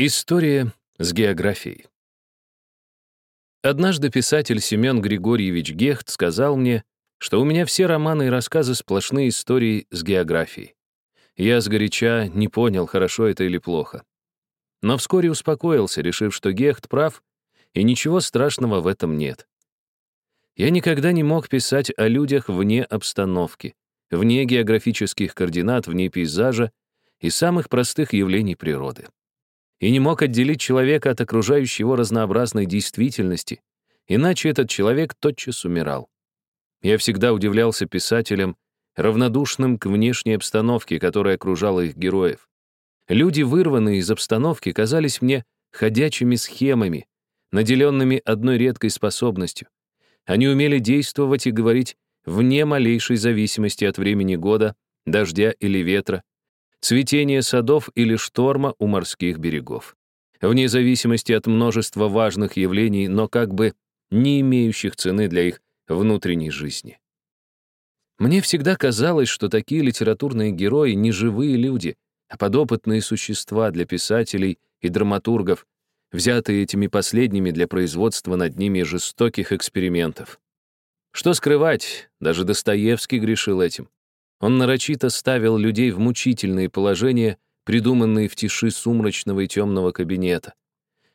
История с географией. Однажды писатель Семен Григорьевич Гехт сказал мне, что у меня все романы и рассказы сплошные истории с географией. Я сгоряча не понял, хорошо это или плохо. Но вскоре успокоился, решив, что Гехт прав, и ничего страшного в этом нет. Я никогда не мог писать о людях вне обстановки, вне географических координат, вне пейзажа и самых простых явлений природы и не мог отделить человека от окружающей его разнообразной действительности, иначе этот человек тотчас умирал. Я всегда удивлялся писателям, равнодушным к внешней обстановке, которая окружала их героев. Люди, вырванные из обстановки, казались мне ходячими схемами, наделенными одной редкой способностью. Они умели действовать и говорить вне малейшей зависимости от времени года, дождя или ветра, цветение садов или шторма у морских берегов. Вне зависимости от множества важных явлений, но как бы не имеющих цены для их внутренней жизни. Мне всегда казалось, что такие литературные герои не живые люди, а подопытные существа для писателей и драматургов, взятые этими последними для производства над ними жестоких экспериментов. Что скрывать, даже Достоевский грешил этим. Он нарочито ставил людей в мучительные положения, придуманные в тиши сумрачного и темного кабинета.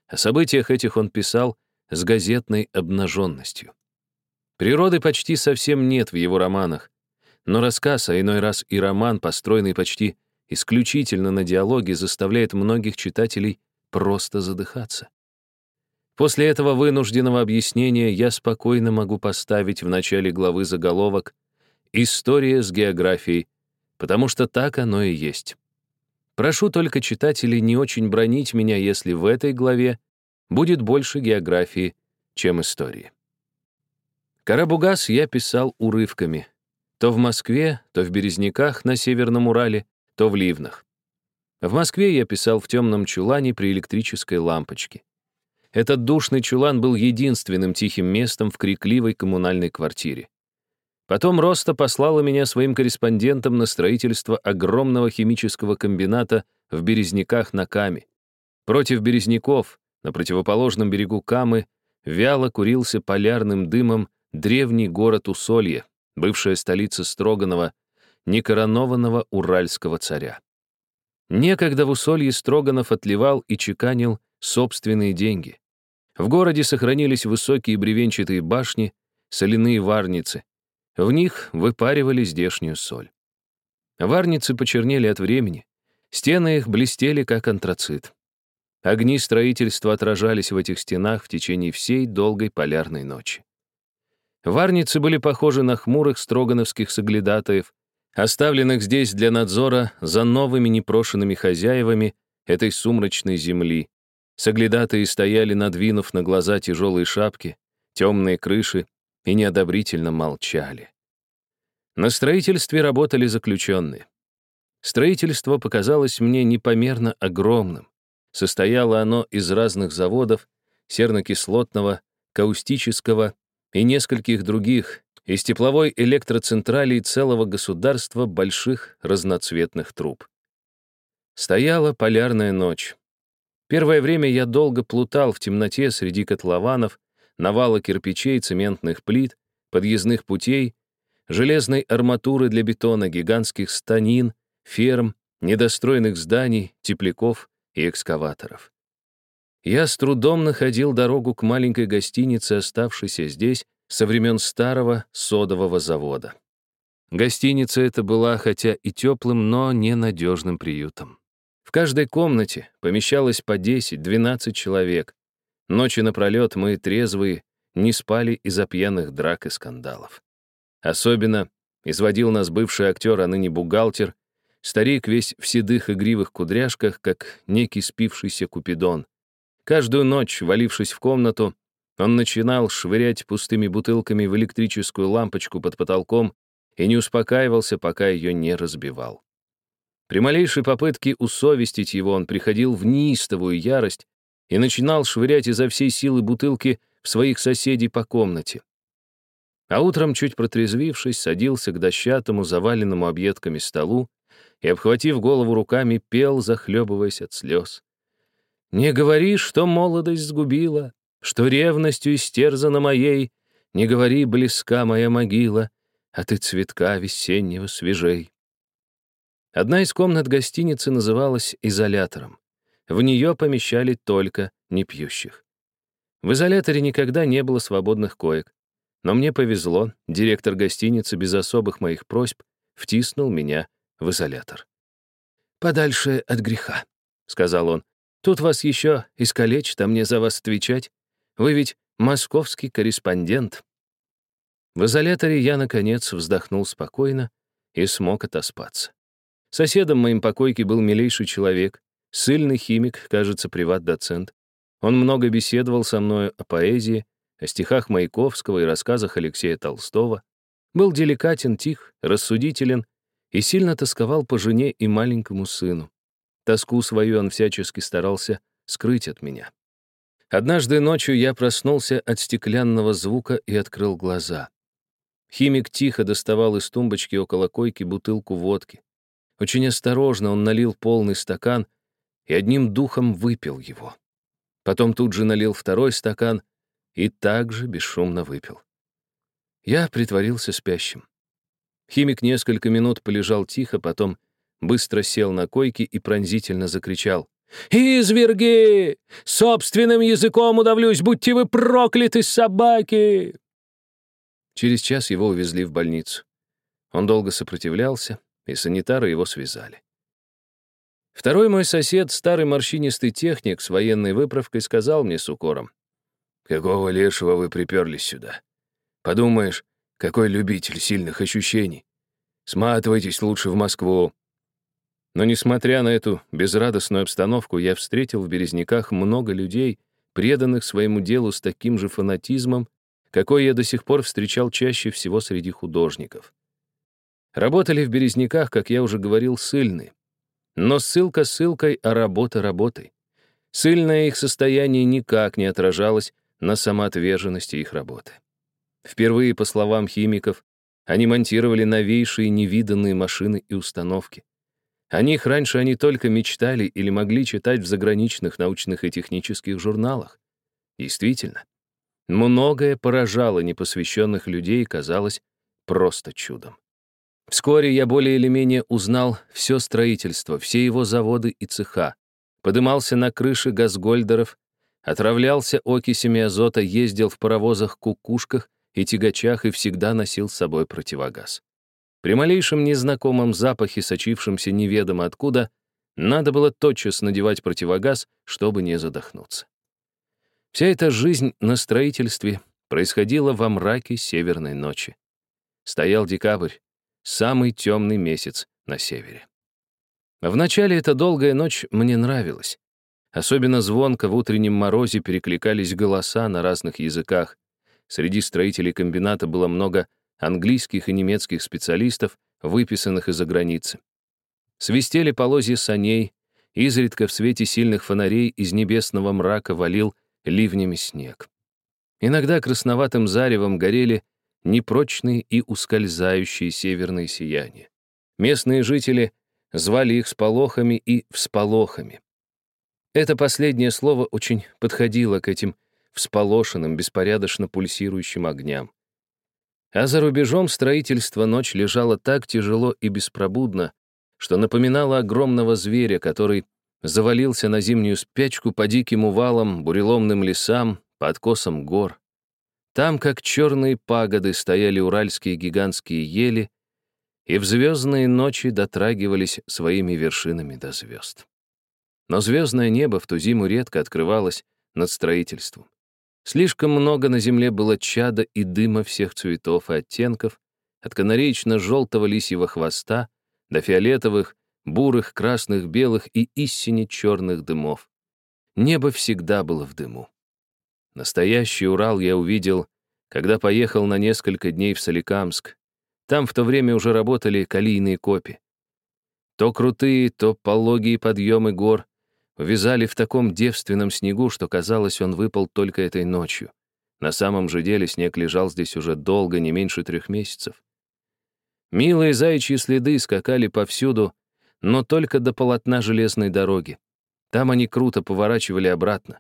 О событиях этих он писал с газетной обнаженностью. Природы почти совсем нет в его романах, но рассказ, а иной раз и роман, построенный почти исключительно на диалоге, заставляет многих читателей просто задыхаться. После этого вынужденного объяснения я спокойно могу поставить в начале главы заголовок История с географией, потому что так оно и есть. Прошу только читателей не очень бронить меня, если в этой главе будет больше географии, чем истории. Карабугас я писал урывками. То в Москве, то в Березняках на Северном Урале, то в Ливнах. В Москве я писал в темном чулане при электрической лампочке. Этот душный чулан был единственным тихим местом в крикливой коммунальной квартире. Потом Роста послала меня своим корреспондентом на строительство огромного химического комбината в Березняках на Каме. Против Березняков, на противоположном берегу Камы, вяло курился полярным дымом древний город Усолье, бывшая столица Строганова, некоронованного уральского царя. Некогда в Усолье Строганов отливал и чеканил собственные деньги. В городе сохранились высокие бревенчатые башни, соляные варницы, в них выпаривали здешнюю соль. Варницы почернели от времени, стены их блестели, как антрацит. Огни строительства отражались в этих стенах в течение всей долгой полярной ночи. Варницы были похожи на хмурых строгановских соглядатаев, оставленных здесь для надзора за новыми непрошенными хозяевами этой сумрачной земли. Соглядатые стояли, надвинув на глаза тяжелые шапки, темные крыши и неодобрительно молчали. На строительстве работали заключенные. Строительство показалось мне непомерно огромным. Состояло оно из разных заводов, сернокислотного, каустического и нескольких других, из тепловой электроцентрали целого государства больших разноцветных труб. Стояла полярная ночь. Первое время я долго плутал в темноте среди котлованов, навала кирпичей, цементных плит, подъездных путей, железной арматуры для бетона, гигантских станин, ферм, недостроенных зданий, тепляков и экскаваторов. Я с трудом находил дорогу к маленькой гостинице, оставшейся здесь со времен старого содового завода. Гостиница эта была хотя и теплым, но ненадежным приютом. В каждой комнате помещалось по 10-12 человек, Ночи напролет мы, трезвые, не спали из-за пьяных драк и скандалов. Особенно изводил нас бывший актер, а ныне бухгалтер, старик весь в седых игривых кудряшках, как некий спившийся купидон. Каждую ночь, валившись в комнату, он начинал швырять пустыми бутылками в электрическую лампочку под потолком и не успокаивался, пока ее не разбивал. При малейшей попытке усовестить его он приходил в неистовую ярость и начинал швырять изо всей силы бутылки в своих соседей по комнате. А утром, чуть протрезвившись, садился к дощатому, заваленному объедками столу и, обхватив голову руками, пел, захлебываясь от слез. Не говори, что молодость сгубила, Что ревностью истерзана моей, Не говори, близка моя могила, А ты цветка весеннего свежей. Одна из комнат гостиницы называлась изолятором. В нее помещали только непьющих. В изоляторе никогда не было свободных коек. Но мне повезло, директор гостиницы без особых моих просьб втиснул меня в изолятор. «Подальше от греха», — сказал он. «Тут вас еще искалечат, а мне за вас отвечать. Вы ведь московский корреспондент». В изоляторе я, наконец, вздохнул спокойно и смог отоспаться. Соседом моим покойки был милейший человек, сильный химик, кажется, приват-доцент. Он много беседовал со мною о поэзии, о стихах Маяковского и рассказах Алексея Толстого. Был деликатен, тих, рассудителен и сильно тосковал по жене и маленькому сыну. Тоску свою он всячески старался скрыть от меня. Однажды ночью я проснулся от стеклянного звука и открыл глаза. Химик тихо доставал из тумбочки около койки бутылку водки. Очень осторожно он налил полный стакан и одним духом выпил его. Потом тут же налил второй стакан и также бесшумно выпил. Я притворился спящим. Химик несколько минут полежал тихо, потом быстро сел на койке и пронзительно закричал. «Изверги! Собственным языком удавлюсь, будьте вы прокляты, собаки!» Через час его увезли в больницу. Он долго сопротивлялся, и санитары его связали. Второй мой сосед, старый морщинистый техник с военной выправкой, сказал мне с укором. «Какого лешего вы приперлись сюда? Подумаешь, какой любитель сильных ощущений. Сматывайтесь лучше в Москву. Но, несмотря на эту безрадостную обстановку, я встретил в Березняках много людей, преданных своему делу с таким же фанатизмом, какой я до сих пор встречал чаще всего среди художников. Работали в Березняках, как я уже говорил, сыльные. Но ссылка ссылкой, а работа работой. Сыльное их состояние никак не отражалось на самоотверженности их работы. Впервые, по словам химиков, они монтировали новейшие невиданные машины и установки. О них раньше они только мечтали или могли читать в заграничных научных и технических журналах. Действительно, многое поражало непосвященных людей и казалось просто чудом. Вскоре я более или менее узнал все строительство, все его заводы и цеха, подымался на крыши газгольдеров, отравлялся окисями азота, ездил в паровозах-кукушках и тягачах и всегда носил с собой противогаз. При малейшем незнакомом запахе, сочившемся неведомо откуда, надо было тотчас надевать противогаз, чтобы не задохнуться. Вся эта жизнь на строительстве происходила во мраке северной ночи. Стоял декабрь, самый темный месяц на севере. Вначале эта долгая ночь мне нравилась. Особенно звонко в утреннем морозе перекликались голоса на разных языках, Среди строителей комбината было много английских и немецких специалистов, выписанных из-за границы. Свистели полозья саней, изредка в свете сильных фонарей из небесного мрака валил ливнями снег. Иногда красноватым заревом горели непрочные и ускользающие северные сияния. Местные жители звали их сполохами и всполохами. Это последнее слово очень подходило к этим всполошенным, беспорядочно пульсирующим огням. А за рубежом строительство ночь лежало так тяжело и беспробудно, что напоминало огромного зверя, который завалился на зимнюю спячку по диким увалам, буреломным лесам, по откосам гор. Там, как черные пагоды, стояли уральские гигантские ели, и в звездные ночи дотрагивались своими вершинами до звезд. Но звездное небо в ту зиму редко открывалось над строительством. Слишком много на земле было чада и дыма всех цветов и оттенков, от канареечно-желтого лисьего хвоста до фиолетовых, бурых, красных, белых и истине черных дымов. Небо всегда было в дыму. Настоящий Урал я увидел, когда поехал на несколько дней в Соликамск. Там в то время уже работали калийные копи. То крутые, то пологие подъемы гор, Вязали в таком девственном снегу, что казалось, он выпал только этой ночью. На самом же деле снег лежал здесь уже долго, не меньше трех месяцев. Милые заячьи следы скакали повсюду, но только до полотна железной дороги. Там они круто поворачивали обратно.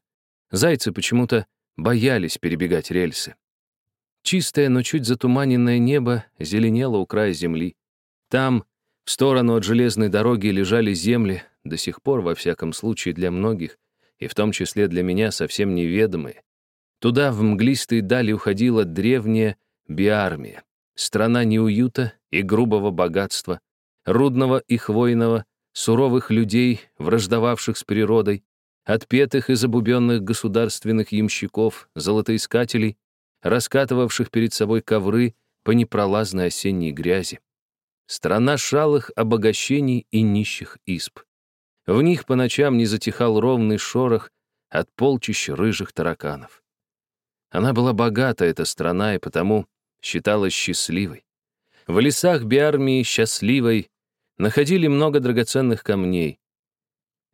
Зайцы почему-то боялись перебегать рельсы. Чистое, но чуть затуманенное небо зеленело у края земли. Там, в сторону от железной дороги, лежали земли, до сих пор, во всяком случае, для многих, и в том числе для меня, совсем неведомые. Туда, в мглистые дали, уходила древняя Биармия, страна неуюта и грубого богатства, рудного и хвойного, суровых людей, враждовавших с природой, отпетых и забубенных государственных ямщиков, золотоискателей, раскатывавших перед собой ковры по непролазной осенней грязи. Страна шалых обогащений и нищих исп. В них по ночам не затихал ровный шорох от полчищ рыжих тараканов. Она была богата, эта страна, и потому считалась счастливой. В лесах Биармии счастливой находили много драгоценных камней.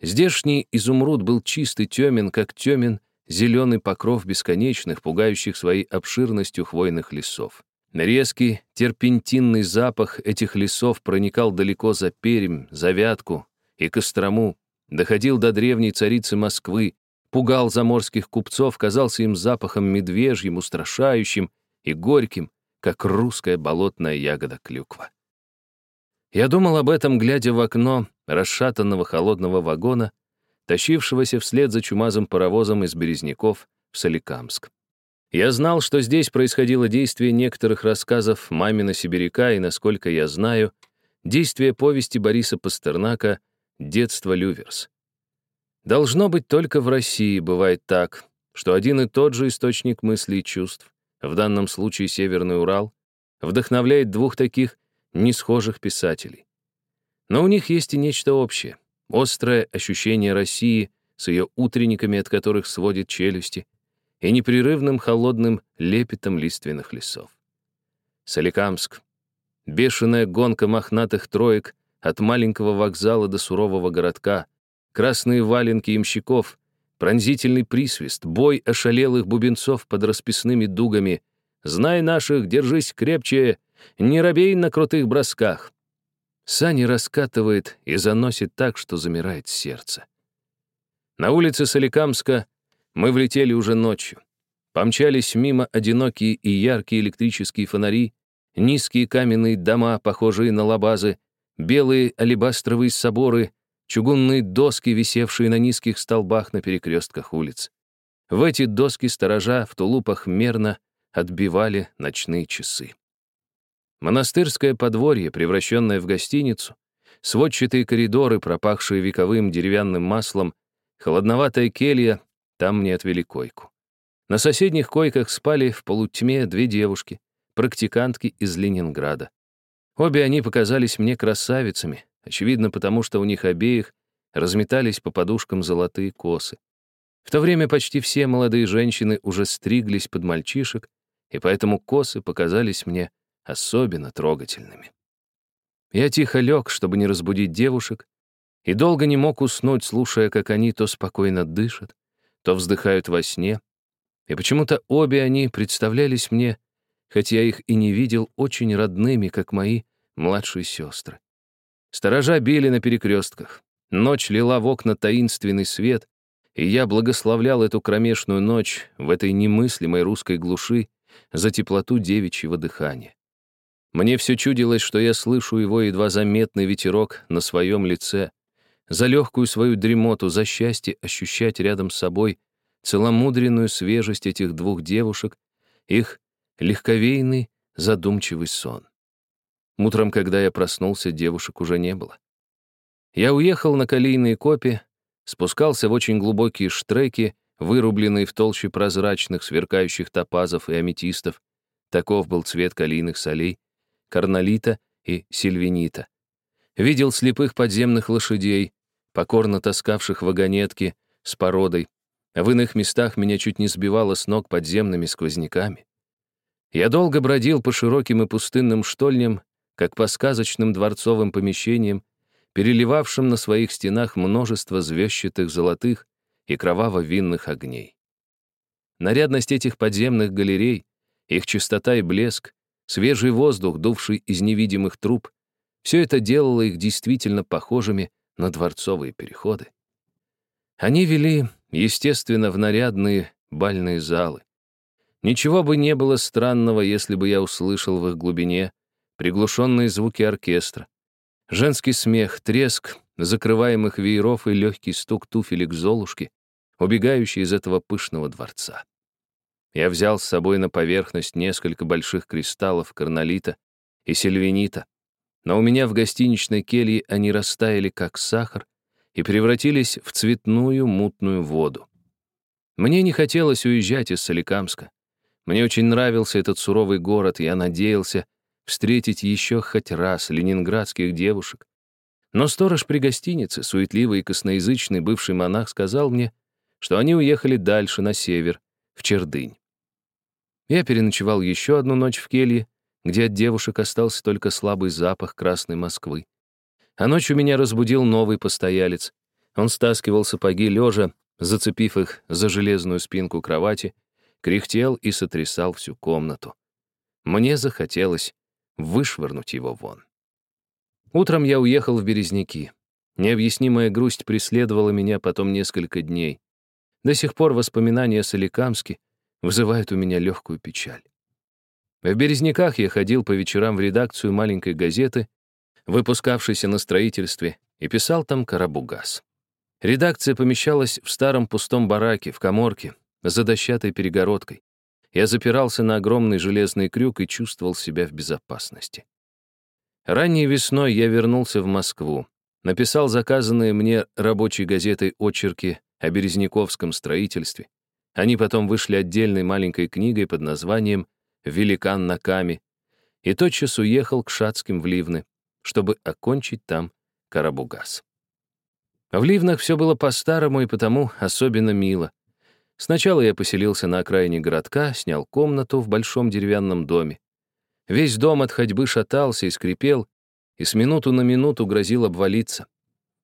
Здешний изумруд был чистый, темен, как темен, зеленый покров бесконечных, пугающих своей обширностью хвойных лесов. Резкий терпентинный запах этих лесов проникал далеко за Пермь, за Вятку и Кострому, доходил до древней царицы Москвы, пугал заморских купцов, казался им запахом медвежьим, устрашающим и горьким, как русская болотная ягода клюква. Я думал об этом, глядя в окно расшатанного холодного вагона, тащившегося вслед за чумазым паровозом из Березняков в Соликамск. Я знал, что здесь происходило действие некоторых рассказов мамина сибиряка, и, насколько я знаю, действие повести Бориса Пастернака «Детство Люверс». Должно быть, только в России бывает так, что один и тот же источник мыслей и чувств, в данном случае Северный Урал, вдохновляет двух таких несхожих писателей. Но у них есть и нечто общее — острое ощущение России с ее утренниками, от которых сводит челюсти, и непрерывным холодным лепетом лиственных лесов. Соликамск. Бешеная гонка мохнатых троек от маленького вокзала до сурового городка, красные валенки имщиков, пронзительный присвист, бой ошалелых бубенцов под расписными дугами. «Знай наших, держись крепче, не робей на крутых бросках». Сани раскатывает и заносит так, что замирает сердце. На улице Соликамска мы влетели уже ночью. Помчались мимо одинокие и яркие электрические фонари, низкие каменные дома, похожие на лабазы, белые алебастровые соборы, чугунные доски, висевшие на низких столбах на перекрестках улиц. В эти доски сторожа в тулупах мерно отбивали ночные часы. Монастырское подворье, превращенное в гостиницу, сводчатые коридоры, пропахшие вековым деревянным маслом, холодноватая келья, там мне отвели койку. На соседних койках спали в полутьме две девушки, практикантки из Ленинграда. Обе они показались мне красавицами, очевидно, потому что у них обеих разметались по подушкам золотые косы. В то время почти все молодые женщины уже стриглись под мальчишек, и поэтому косы показались мне особенно трогательными. Я тихо лег, чтобы не разбудить девушек, и долго не мог уснуть, слушая, как они то спокойно дышат, то вздыхают во сне, и почему-то обе они представлялись мне, хоть я их и не видел, очень родными, как мои младшие сестры. Сторожа били на перекрестках, ночь лила в окна таинственный свет, и я благословлял эту кромешную ночь в этой немыслимой русской глуши за теплоту девичьего дыхания. Мне все чудилось, что я слышу его едва заметный ветерок на своем лице, за легкую свою дремоту, за счастье ощущать рядом с собой целомудренную свежесть этих двух девушек, их легковейный, задумчивый сон. Утром, когда я проснулся, девушек уже не было. Я уехал на колейные копи, спускался в очень глубокие штреки, вырубленные в толще прозрачных, сверкающих топазов и аметистов. Таков был цвет калийных солей, карнолита и сильвинита. Видел слепых подземных лошадей, покорно таскавших вагонетки с породой. В иных местах меня чуть не сбивало с ног подземными сквозняками. Я долго бродил по широким и пустынным штольням, как по сказочным дворцовым помещениям, переливавшим на своих стенах множество звездчатых золотых и кроваво-винных огней. Нарядность этих подземных галерей, их чистота и блеск, свежий воздух, дувший из невидимых труб, все это делало их действительно похожими на дворцовые переходы. Они вели, естественно, в нарядные бальные залы. Ничего бы не было странного, если бы я услышал в их глубине приглушенные звуки оркестра, женский смех, треск закрываемых вееров и легкий стук туфелек Золушки, убегающий из этого пышного дворца. Я взял с собой на поверхность несколько больших кристаллов карнолита и сильвенита, но у меня в гостиничной келье они растаяли, как сахар, и превратились в цветную мутную воду. Мне не хотелось уезжать из Соликамска. Мне очень нравился этот суровый город, и я надеялся встретить еще хоть раз ленинградских девушек. Но сторож при гостинице, суетливый и косноязычный бывший монах, сказал мне, что они уехали дальше, на север, в Чердынь. Я переночевал еще одну ночь в келье, где от девушек остался только слабый запах красной Москвы. А ночью меня разбудил новый постоялец. Он стаскивал сапоги лежа, зацепив их за железную спинку кровати, кряхтел и сотрясал всю комнату. Мне захотелось вышвырнуть его вон. Утром я уехал в Березники. Необъяснимая грусть преследовала меня потом несколько дней. До сих пор воспоминания о Соликамске вызывают у меня легкую печаль. В Березняках я ходил по вечерам в редакцию маленькой газеты, выпускавшейся на строительстве, и писал там «Карабугаз». Редакция помещалась в старом пустом бараке, в коморке, за дощатой перегородкой. Я запирался на огромный железный крюк и чувствовал себя в безопасности. Ранней весной я вернулся в Москву, написал заказанные мне рабочей газетой очерки о Березняковском строительстве. Они потом вышли отдельной маленькой книгой под названием «Великан на Каме», и тотчас уехал к Шацким в Ливны, чтобы окончить там Карабугас. В Ливнах все было по-старому и потому особенно мило. Сначала я поселился на окраине городка, снял комнату в большом деревянном доме. Весь дом от ходьбы шатался и скрипел, и с минуту на минуту грозил обвалиться.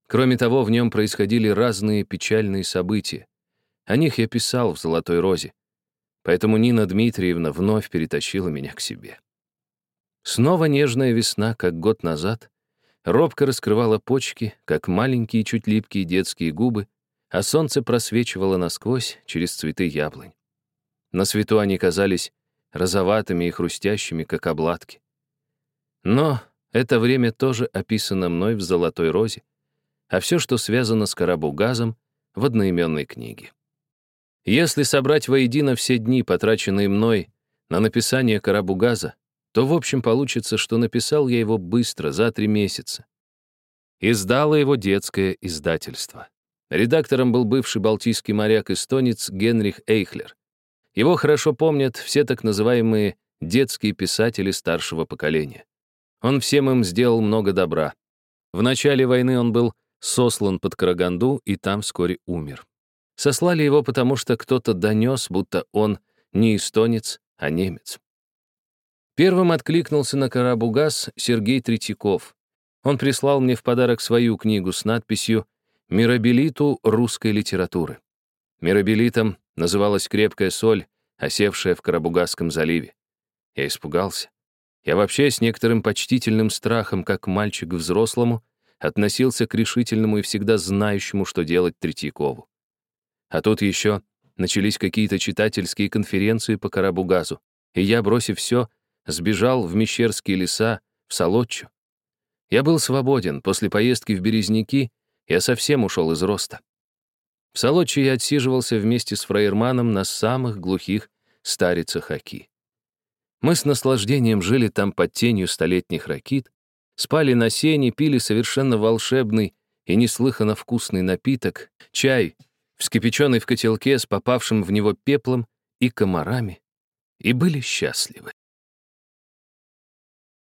Кроме того, в нем происходили разные печальные события. О них я писал в «Золотой розе». Поэтому Нина Дмитриевна вновь перетащила меня к себе. Снова нежная весна, как год назад, робко раскрывала почки, как маленькие чуть липкие детские губы, а солнце просвечивало насквозь через цветы яблонь. На свету они казались розоватыми и хрустящими, как обладки. Но это время тоже описано мной в «Золотой розе», а все, что связано с Карабугазом, в одноименной книге. Если собрать воедино все дни, потраченные мной на написание Карабугаза, то в общем получится, что написал я его быстро, за три месяца. Издало его детское издательство. Редактором был бывший балтийский моряк-эстонец Генрих Эйхлер. Его хорошо помнят все так называемые детские писатели старшего поколения. Он всем им сделал много добра. В начале войны он был сослан под Караганду и там вскоре умер. Сослали его потому, что кто-то донес, будто он не эстонец, а немец. Первым откликнулся на Карабугас Сергей Третьяков. Он прислал мне в подарок свою книгу с надписью Мирабелиту русской литературы. Мирабелитом называлась крепкая соль, осевшая в Карабугасском заливе. Я испугался. Я вообще с некоторым почтительным страхом, как мальчик взрослому, относился к решительному и всегда знающему, что делать Третьякову. А тут еще начались какие-то читательские конференции по Карабугазу, и я, бросив все, сбежал в Мещерские леса, в Солодчу. Я был свободен после поездки в Березники я совсем ушел из роста. В Солодче я отсиживался вместе с фраерманом на самых глухих старицах Аки. Мы с наслаждением жили там под тенью столетних ракит, спали на сене, пили совершенно волшебный и неслыханно вкусный напиток, чай, вскипяченный в котелке с попавшим в него пеплом и комарами, и были счастливы.